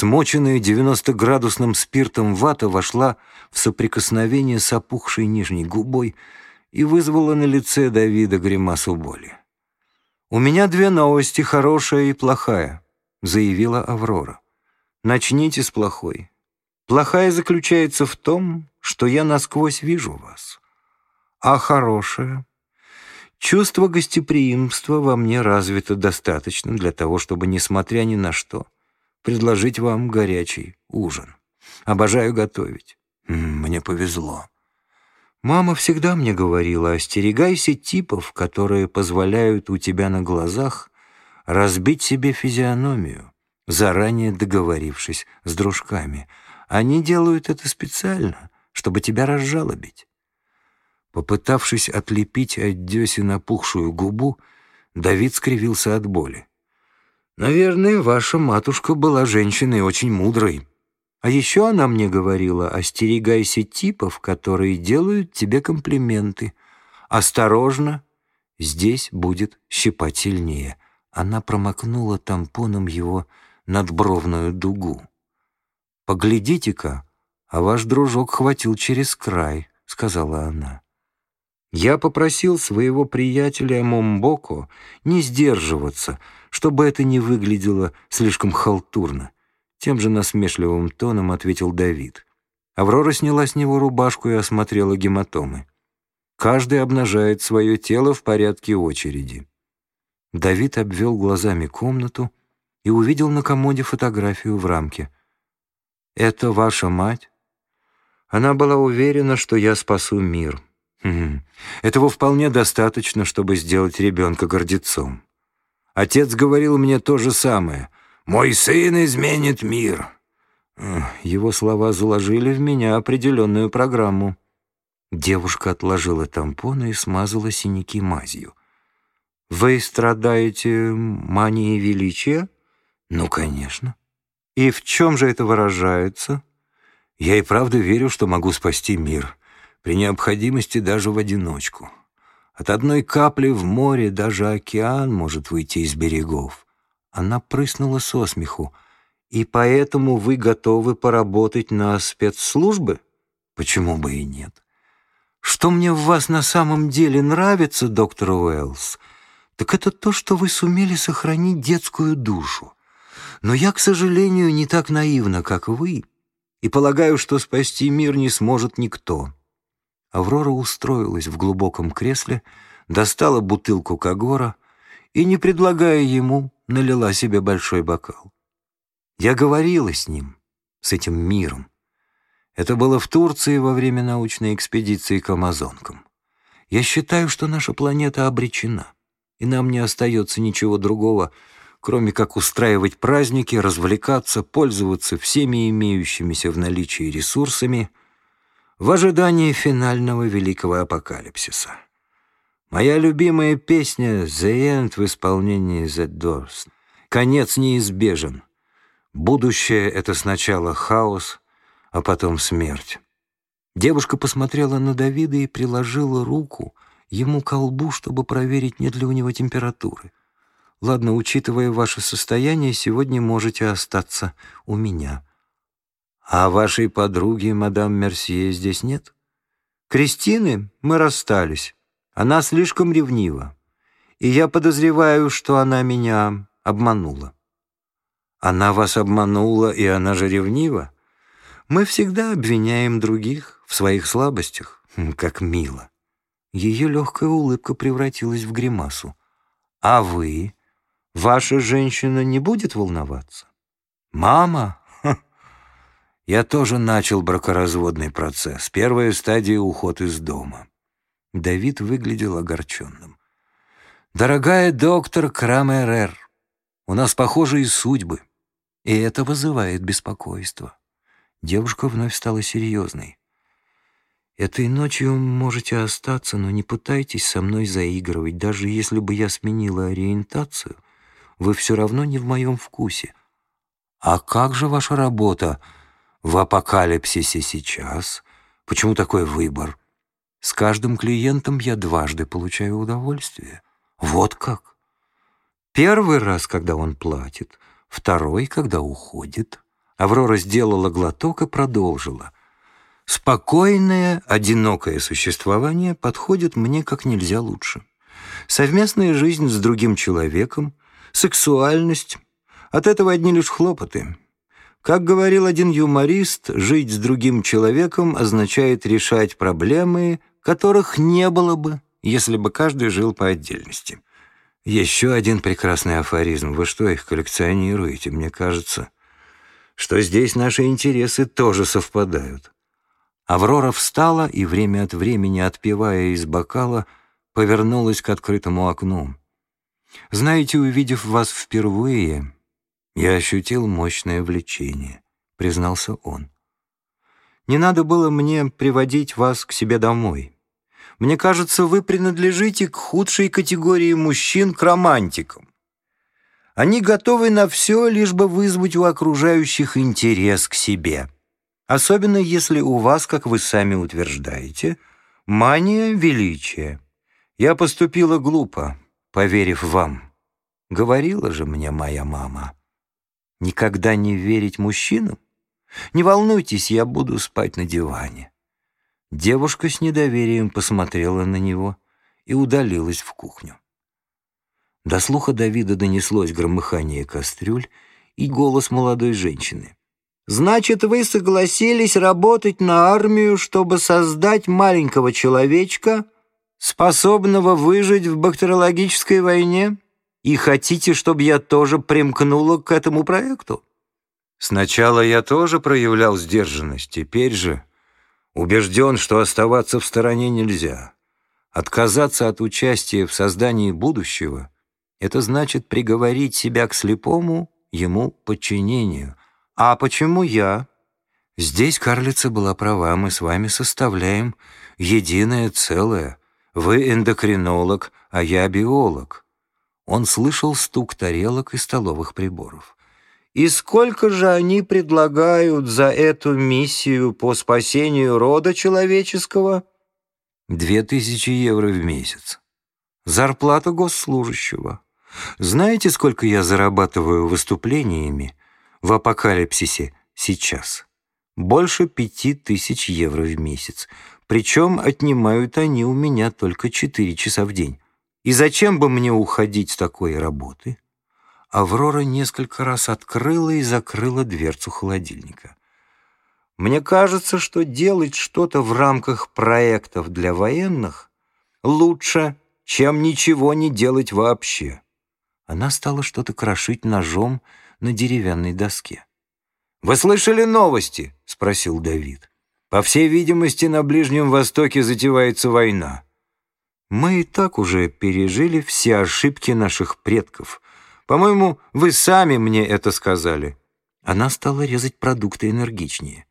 Смоченная 90-градусным спиртом вата вошла в соприкосновение с опухшей нижней губой и вызвала на лице Давида гримасу боли. «У меня две новости, хорошая и плохая», — заявила Аврора. «Начните с плохой. Плохая заключается в том, что я насквозь вижу вас. А хорошая? Чувство гостеприимства во мне развито достаточно для того, чтобы, несмотря ни на что, предложить вам горячий ужин. Обожаю готовить. Мне повезло. Мама всегда мне говорила, остерегайся типов, которые позволяют у тебя на глазах разбить себе физиономию, заранее договорившись с дружками. Они делают это специально, чтобы тебя разжалобить. Попытавшись отлепить от десен опухшую губу, Давид скривился от боли. «Наверное, ваша матушка была женщиной очень мудрой. А еще она мне говорила, остерегайся типов, которые делают тебе комплименты. Осторожно, здесь будет щипать сильнее». Она промокнула тампоном его надбровную дугу. «Поглядите-ка, а ваш дружок хватил через край», — сказала она. Я попросил своего приятеля Момбоко не сдерживаться, чтобы это не выглядело слишком халтурно. Тем же насмешливым тоном ответил Давид. Аврора сняла с него рубашку и осмотрела гематомы. Каждый обнажает свое тело в порядке очереди. Давид обвел глазами комнату и увидел на комоде фотографию в рамке. «Это ваша мать?» Она была уверена, что я спасу мир. Этого вполне достаточно, чтобы сделать ребенка гордецом. Отец говорил мне то же самое. «Мой сын изменит мир». Его слова заложили в меня определенную программу. Девушка отложила тампоны и смазала синяки мазью. «Вы страдаете манией величия?» «Ну, конечно». «И в чем же это выражается?» «Я и правда верю, что могу спасти мир» при необходимости даже в одиночку. От одной капли в море даже океан может выйти из берегов. Она прыснула со смеху. «И поэтому вы готовы поработать на спецслужбы? Почему бы и нет? Что мне в вас на самом деле нравится, доктор Уэллс, так это то, что вы сумели сохранить детскую душу. Но я, к сожалению, не так наивна, как вы, и полагаю, что спасти мир не сможет никто». Аврора устроилась в глубоком кресле, достала бутылку Кагора и, не предлагая ему, налила себе большой бокал. Я говорила с ним, с этим миром. Это было в Турции во время научной экспедиции к Амазонкам. Я считаю, что наша планета обречена, и нам не остается ничего другого, кроме как устраивать праздники, развлекаться, пользоваться всеми имеющимися в наличии ресурсами — в ожидании финального великого апокалипсиса. Моя любимая песня «The End» в исполнении The Doors. Конец неизбежен. Будущее — это сначала хаос, а потом смерть. Девушка посмотрела на Давида и приложила руку ему к лбу, чтобы проверить, нет ли у него температуры. «Ладно, учитывая ваше состояние, сегодня можете остаться у меня». «А вашей подруги, мадам Мерсье, здесь нет?» «Кристины мы расстались. Она слишком ревнива. И я подозреваю, что она меня обманула». «Она вас обманула, и она же ревнива?» «Мы всегда обвиняем других в своих слабостях. Хм, как мило». Ее легкая улыбка превратилась в гримасу. «А вы? Ваша женщина не будет волноваться?» «Мама?» Я тоже начал бракоразводный процесс. Первая стадия — уход из дома. Давид выглядел огорченным. «Дорогая доктор Крамерер, у нас похожие судьбы, и это вызывает беспокойство». Девушка вновь стала серьезной. «Этой ночью можете остаться, но не пытайтесь со мной заигрывать. Даже если бы я сменила ориентацию, вы все равно не в моем вкусе. А как же ваша работа?» В апокалипсисе сейчас? Почему такой выбор? С каждым клиентом я дважды получаю удовольствие. Вот как. Первый раз, когда он платит, второй, когда уходит. Аврора сделала глоток и продолжила. «Спокойное, одинокое существование подходит мне как нельзя лучше. Совместная жизнь с другим человеком, сексуальность — от этого одни лишь хлопоты. Как говорил один юморист, жить с другим человеком означает решать проблемы, которых не было бы, если бы каждый жил по отдельности. Еще один прекрасный афоризм. Вы что, их коллекционируете? Мне кажется, что здесь наши интересы тоже совпадают. Аврора встала и, время от времени отпивая из бокала, повернулась к открытому окну. «Знаете, увидев вас впервые, я ощутил мощное влечение», — признался он. «Не надо было мне приводить вас к себе домой. Мне кажется, вы принадлежите к худшей категории мужчин, к романтикам. Они готовы на все, лишь бы вызвать у окружающих интерес к себе. Особенно если у вас, как вы сами утверждаете, мания величия. Я поступила глупо, поверив вам. Говорила же мне моя мама. Никогда не верить мужчинам? Не волнуйтесь, я буду спать на диване. Девушка с недоверием посмотрела на него и удалилась в кухню. До слуха Давида донеслось громыхание кастрюль и голос молодой женщины. «Значит, вы согласились работать на армию, чтобы создать маленького человечка, способного выжить в бактериологической войне?» И хотите, чтобы я тоже примкнула к этому проекту? Сначала я тоже проявлял сдержанность, теперь же убежден, что оставаться в стороне нельзя. Отказаться от участия в создании будущего — это значит приговорить себя к слепому ему подчинению. А почему я? Здесь карлица была права, мы с вами составляем единое целое. Вы эндокринолог, а я биолог. Он слышал стук тарелок и столовых приборов. «И сколько же они предлагают за эту миссию по спасению рода человеческого?» «Две тысячи евро в месяц. Зарплата госслужащего. Знаете, сколько я зарабатываю выступлениями в апокалипсисе сейчас? Больше пяти тысяч евро в месяц. Причем отнимают они у меня только четыре часа в день. И зачем бы мне уходить с такой работы? Аврора несколько раз открыла и закрыла дверцу холодильника. Мне кажется, что делать что-то в рамках проектов для военных лучше, чем ничего не делать вообще. Она стала что-то крошить ножом на деревянной доске. «Вы слышали новости?» — спросил Давид. «По всей видимости, на Ближнем Востоке затевается война. Мы и так уже пережили все ошибки наших предков. По-моему, вы сами мне это сказали». Она стала резать продукты энергичнее.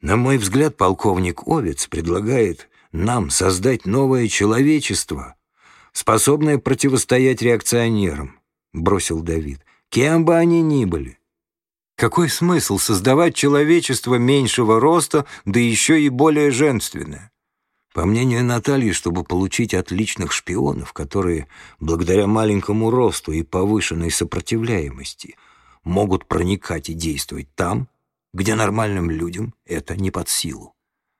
«На мой взгляд, полковник Овец предлагает нам создать новое человечество, способное противостоять реакционерам», — бросил Давид, «кем бы они ни были». Какой смысл создавать человечество меньшего роста, да еще и более женственное? По мнению Натальи, чтобы получить отличных шпионов, которые, благодаря маленькому росту и повышенной сопротивляемости, могут проникать и действовать там, где нормальным людям это не под силу.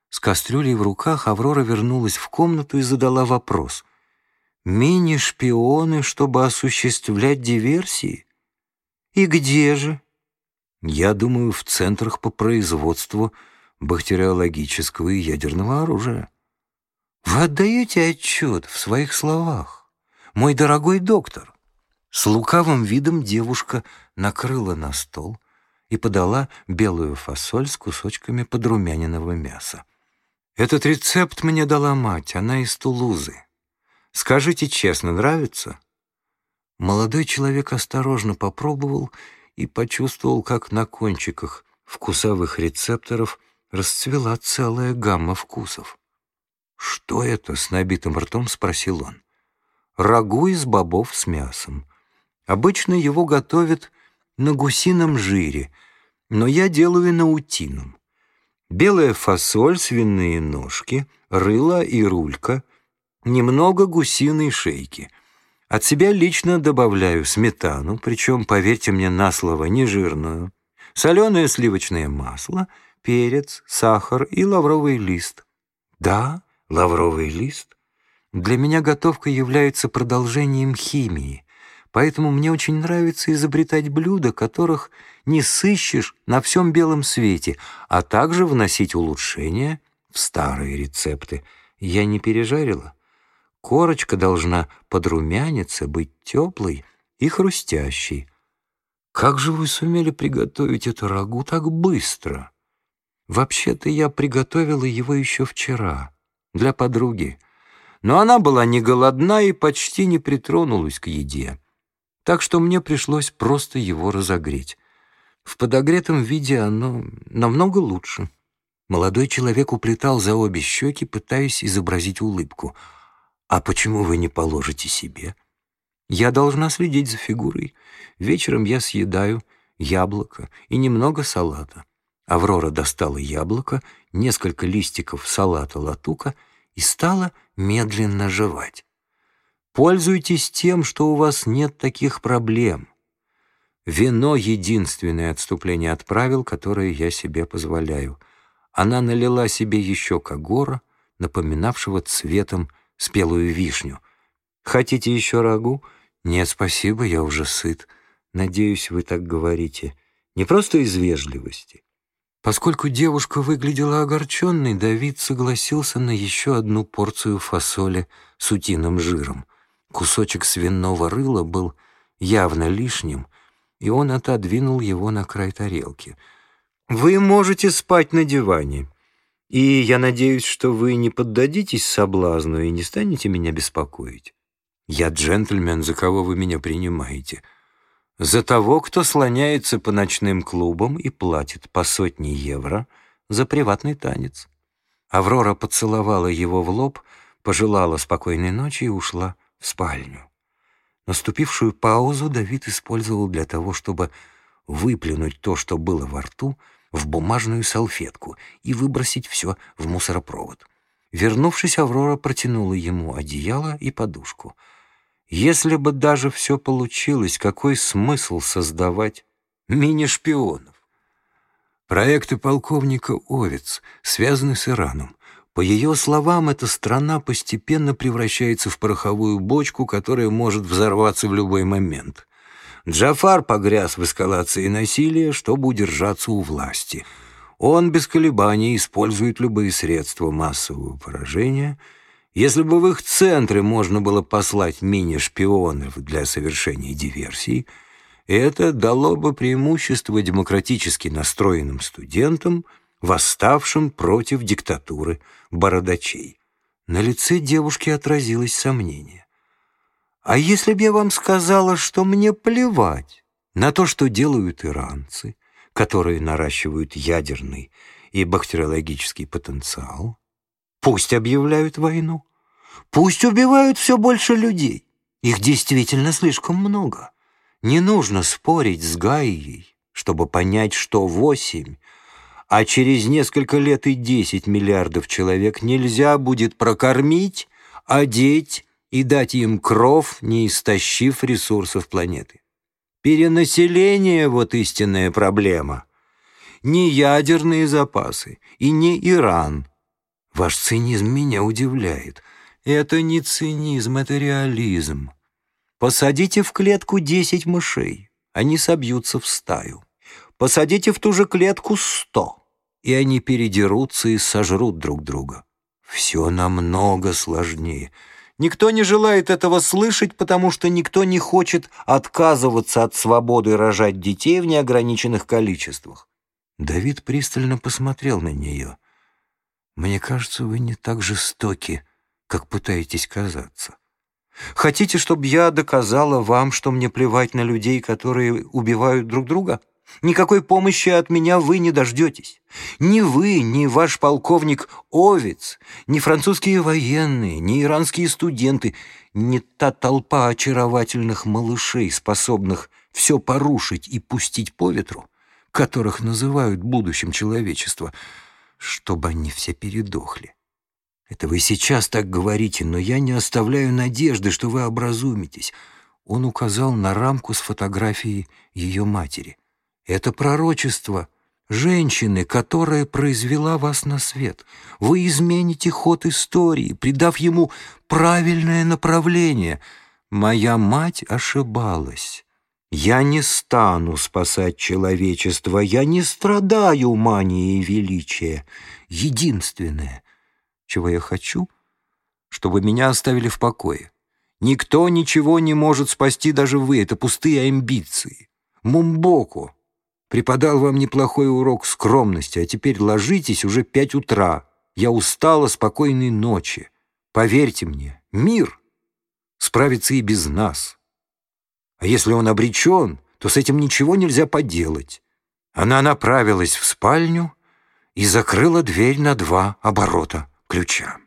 С кастрюлей в руках Аврора вернулась в комнату и задала вопрос. «Мини-шпионы, чтобы осуществлять диверсии? И где же?» «Я думаю, в центрах по производству бактериологического и ядерного оружия». Вы отдаете отчет в своих словах, мой дорогой доктор. С лукавым видом девушка накрыла на стол и подала белую фасоль с кусочками подрумяненного мяса. Этот рецепт мне дала мать, она из Тулузы. Скажите честно, нравится? Молодой человек осторожно попробовал и почувствовал, как на кончиках вкусовых рецепторов расцвела целая гамма вкусов. «Что это?» — с набитым ртом спросил он. «Рагу из бобов с мясом. Обычно его готовят на гусином жире, но я делаю на утином. Белая фасоль, свиные ножки, рыло и рулька, немного гусиной шейки. От себя лично добавляю сметану, причем, поверьте мне на слово, не жирную, соленое сливочное масло, перец, сахар и лавровый лист. Да, лавровый лист. Для меня готовка является продолжением химии, поэтому мне очень нравится изобретать блюда, которых не сыщешь на всем белом свете, а также вносить улучшения в старые рецепты. Я не пережарила. Корочка должна подрумяниться, быть теплой и хрустящей. Как же вы сумели приготовить эту рагу так быстро? Вообще-то я приготовила его еще вчера для подруги, но она была не голодна и почти не притронулась к еде, так что мне пришлось просто его разогреть. В подогретом виде оно намного лучше. Молодой человек уплетал за обе щеки, пытаясь изобразить улыбку. «А почему вы не положите себе?» «Я должна следить за фигурой. Вечером я съедаю яблоко и немного салата». Аврора достала яблоко, несколько листиков салата латука и стала медленно жевать. «Пользуйтесь тем, что у вас нет таких проблем. Вино — единственное отступление от правил, которое я себе позволяю. Она налила себе еще кагора, напоминавшего цветом спелую вишню. «Хотите еще рагу?» «Нет, спасибо, я уже сыт. Надеюсь, вы так говорите. Не просто из вежливости». Поскольку девушка выглядела огорченной, Давид согласился на еще одну порцию фасоли с утиным жиром. Кусочек свиного рыла был явно лишним — и он отодвинул его на край тарелки. «Вы можете спать на диване, и я надеюсь, что вы не поддадитесь соблазну и не станете меня беспокоить. Я джентльмен, за кого вы меня принимаете. За того, кто слоняется по ночным клубам и платит по сотне евро за приватный танец». Аврора поцеловала его в лоб, пожелала спокойной ночи и ушла в спальню. Наступившую паузу Давид использовал для того, чтобы выплюнуть то, что было во рту, в бумажную салфетку и выбросить все в мусоропровод. Вернувшись, Аврора протянула ему одеяло и подушку. Если бы даже все получилось, какой смысл создавать мини-шпионов? Проекты полковника Овец связаны с Ираном. По ее словам, эта страна постепенно превращается в пороховую бочку, которая может взорваться в любой момент. Джафар погряз в эскалации насилия, чтобы удержаться у власти. Он без колебаний использует любые средства массового поражения. Если бы в их центры можно было послать мини-шпионов для совершения диверсий, это дало бы преимущество демократически настроенным студентам – восставшим против диктатуры бородачей. На лице девушки отразилось сомнение. «А если б я вам сказала, что мне плевать на то, что делают иранцы, которые наращивают ядерный и бактериологический потенциал, пусть объявляют войну, пусть убивают все больше людей, их действительно слишком много. Не нужно спорить с Гаей, чтобы понять, что восемь а через несколько лет и 10 миллиардов человек нельзя будет прокормить, одеть и дать им кров, не истощив ресурсов планеты. Перенаселение — вот истинная проблема. Не ядерные запасы и не Иран. Ваш цинизм меня удивляет. Это не цинизм, это реализм. Посадите в клетку 10 мышей, они собьются в стаю. Посадите в ту же клетку сто и они передерутся и сожрут друг друга. Все намного сложнее. Никто не желает этого слышать, потому что никто не хочет отказываться от свободы рожать детей в неограниченных количествах. Давид пристально посмотрел на нее. «Мне кажется, вы не так жестоки, как пытаетесь казаться. Хотите, чтобы я доказала вам, что мне плевать на людей, которые убивают друг друга?» Никакой помощи от меня вы не дождетесь. Ни вы, ни ваш полковник Овец, ни французские военные, ни иранские студенты, ни та толпа очаровательных малышей, способных все порушить и пустить по ветру, которых называют будущим человечества, чтобы они все передохли. Это вы сейчас так говорите, но я не оставляю надежды, что вы образумитесь. Он указал на рамку с фотографией ее матери. Это пророчество женщины, которая произвела вас на свет. Вы измените ход истории, придав ему правильное направление. Моя мать ошибалась. Я не стану спасать человечество, я не страдаю манией величия. Единственное, чего я хочу, чтобы меня оставили в покое. Никто ничего не может спасти, даже вы, это пустые амбиции. Мумбоку преподал вам неплохой урок скромности, а теперь ложитесь уже пять утра. Я устала спокойной ночи. Поверьте мне, мир справится и без нас». А если он обречен, то с этим ничего нельзя поделать. Она направилась в спальню и закрыла дверь на два оборота ключа.